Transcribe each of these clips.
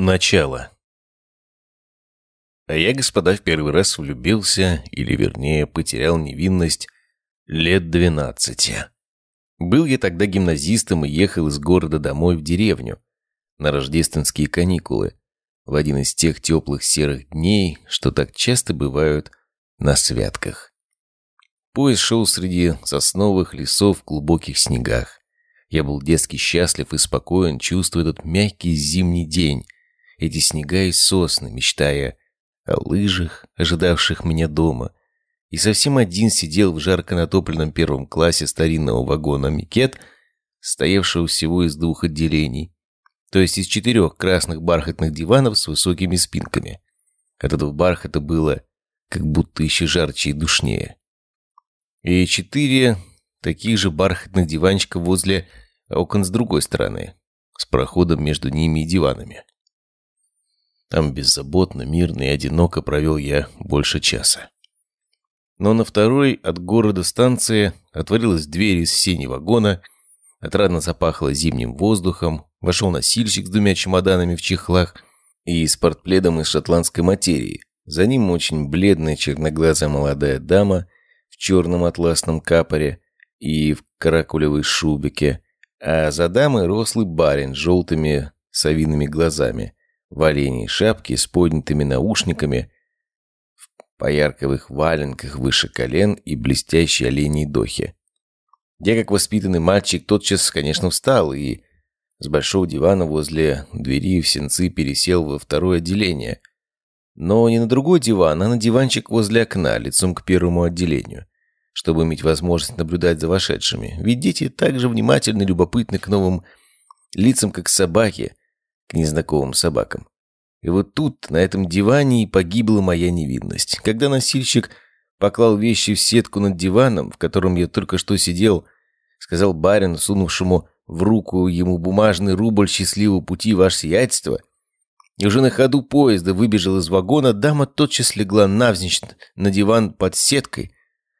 Начало. А я, господа, в первый раз влюбился, или вернее, потерял невинность лет двенадцати. Был я тогда гимназистом и ехал из города домой в деревню на рождественские каникулы, в один из тех теплых серых дней, что так часто бывают на святках. Поезд шел среди сосновых лесов в глубоких снегах. Я был детски счастлив и спокоен, чувствуя этот мягкий зимний день, эти снега и сосны, мечтая о лыжах, ожидавших меня дома. И совсем один сидел в жарко натопленном первом классе старинного вагона «Микет», стоявшего всего из двух отделений, то есть из четырех красных бархатных диванов с высокими спинками. От этого бархата было как будто еще жарче и душнее. И четыре таких же бархатных диванчика возле окон с другой стороны, с проходом между ними и диванами. Там беззаботно, мирно и одиноко провел я больше часа. Но на второй от города станции отворилась дверь из сени вагона, отрадно запахло зимним воздухом, вошел носильщик с двумя чемоданами в чехлах и с портпледом из шотландской материи. За ним очень бледная черноглазая молодая дама в черном атласном капоре и в каракулевой шубике, а за дамой рослый барин с желтыми совиными глазами – в оленей шапке с поднятыми наушниками, в поярковых валенках выше колен и блестящей оленей дохе. Я, как воспитанный мальчик, тотчас, конечно, встал и с большого дивана возле двери в сенцы пересел во второе отделение. Но не на другой диван, а на диванчик возле окна, лицом к первому отделению, чтобы иметь возможность наблюдать за вошедшими. Ведь дети так же внимательны и любопытны к новым лицам, как собаки, к незнакомым собакам. И вот тут, на этом диване, и погибла моя невинность. Когда носильщик поклал вещи в сетку над диваном, в котором я только что сидел, сказал барин, сунувшему в руку ему бумажный рубль счастливого пути ваше сиятельство, и уже на ходу поезда выбежал из вагона, дама тотчас легла навзничь на диван под сеткой,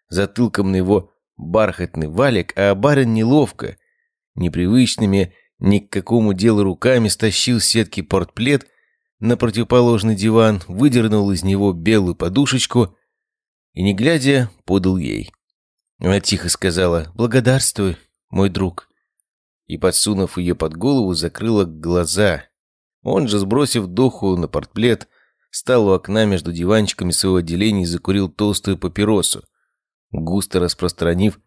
затылком на его бархатный валик, а барин неловко, непривычными ни к какому делу руками стащил с сетки портплет на противоположный диван, выдернул из него белую подушечку и, не глядя, подал ей. Она тихо сказала «Благодарствуй, мой друг», и, подсунув ее под голову, закрыла глаза. Он же, сбросив духу на портплет, стал у окна между диванчиками своего отделения и закурил толстую папиросу, густо распространив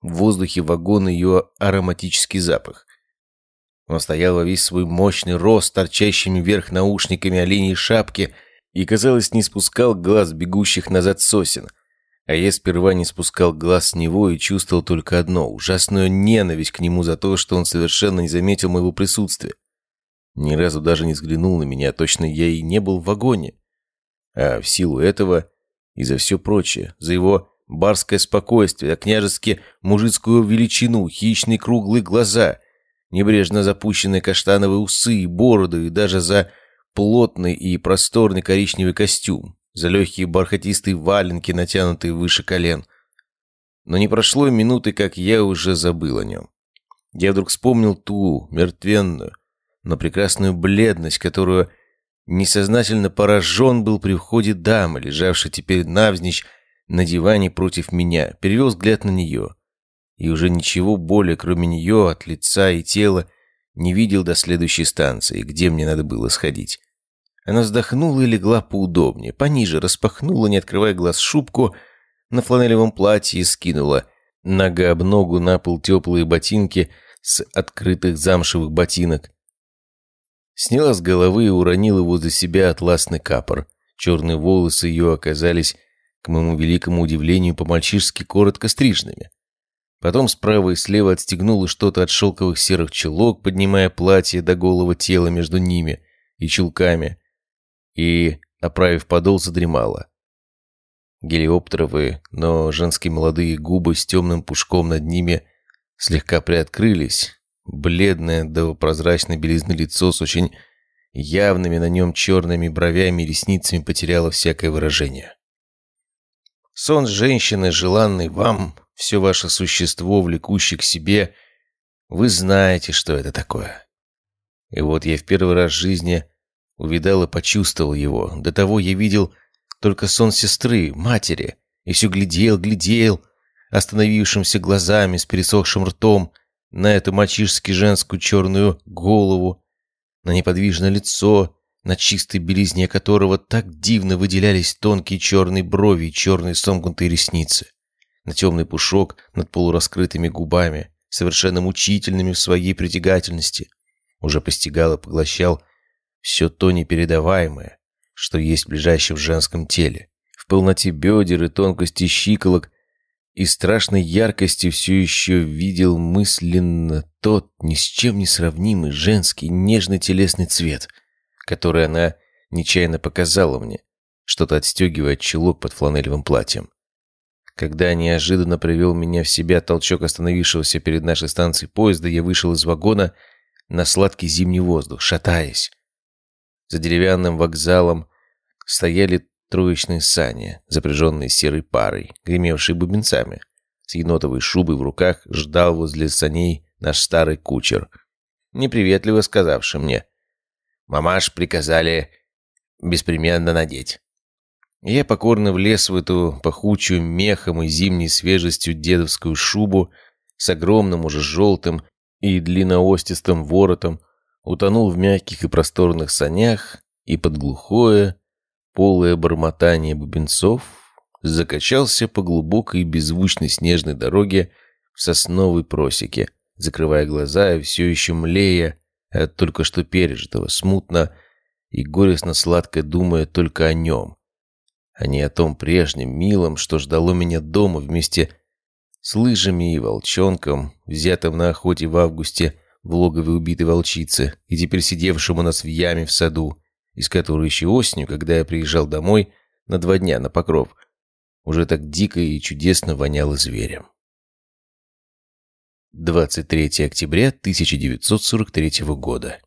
в воздухе вагона ее ароматический запах. Он стоял во весь свой мощный рост, торчащими вверх наушниками оленей шапки, и, казалось, не спускал глаз бегущих назад сосен. А я сперва не спускал глаз с него и чувствовал только одно – ужасную ненависть к нему за то, что он совершенно не заметил моего присутствия. Ни разу даже не взглянул на меня, точно я и не был в вагоне. А в силу этого и за все прочее, за его барское спокойствие, княжески мужицкую величину, хищные круглые глаза – небрежно запущенные каштановые усы и бороду, и даже за плотный и просторный коричневый костюм, за легкие бархатистые валенки, натянутые выше колен. Но не прошло минуты, как я уже забыл о нем. Я вдруг вспомнил ту мертвенную, но прекрасную бледность, которую несознательно поражен был при входе дамы, лежавшей теперь навзничь на диване против меня, перевел взгляд на нее и уже ничего более, кроме нее, от лица и тела, не видел до следующей станции, где мне надо было сходить. Она вздохнула и легла поудобнее, пониже, распахнула, не открывая глаз, шубку на фланелевом платье скинула нога об ногу на пол теплые ботинки с открытых замшевых ботинок. Сняла с головы и уронила возле себя атласный капор. Черные волосы ее оказались, к моему великому удивлению, по-мальчишески коротко стрижными. Потом справа и слева отстегнула что-то от шелковых серых чулок, поднимая платье до голого тела между ними и чулками. И, оправив подол, задремала. Гелиоптеровые, но женские молодые губы с темным пушком над ними слегка приоткрылись. Бледное до прозрачной белизны лицо с очень явными на нем черными бровями и ресницами потеряло всякое выражение. Сон женщины, желанный вам, все ваше существо, влекущее к себе, вы знаете, что это такое. И вот я в первый раз в жизни увидал и почувствовал его. До того я видел только сон сестры, матери, и все глядел, глядел, остановившимся глазами, с пересохшим ртом, на эту мальчишески женскую черную голову, на неподвижное лицо, на чистой белизне которого так дивно выделялись тонкие черные брови и черные сомкнутые ресницы, на темный пушок над полураскрытыми губами, совершенно мучительными в своей притягательности, уже постигал и поглощал все то непередаваемое, что есть ближайшее в женском теле, в полноте бедер и тонкости щиколок, и страшной яркости все еще видел мысленно тот ни с чем не сравнимый женский нежный телесный цвет, который она нечаянно показала мне, что-то отстегивая чулок под фланелевым платьем. Когда неожиданно привел меня в себя толчок остановившегося перед нашей станцией поезда, я вышел из вагона на сладкий зимний воздух, шатаясь. За деревянным вокзалом стояли троечные сани, запряженные серой парой, гремевшие бубенцами. С енотовой шубой в руках ждал возле саней наш старый кучер, неприветливо сказавший мне, «Мамаш приказали беспременно надеть». Я покорно влез в эту пахучую мехом и зимней свежестью дедовскую шубу с огромным уже желтым и длинноостистым воротом, утонул в мягких и просторных санях и под глухое, полое бормотание бубенцов, закачался по глубокой беззвучной снежной дороге в сосновой просеке, закрывая глаза и все еще млея от только что пережитого, смутно и горестно-сладко думая только о нем, а не о том прежнем, милом, что ждало меня дома вместе с лыжами и волчонком, взятым на охоте в августе в логове убитой волчицы и теперь сидевшим у нас в яме в саду, из которой еще осенью, когда я приезжал домой на два дня на покров, уже так дико и чудесно воняло зверем. 23 октября 1943 года.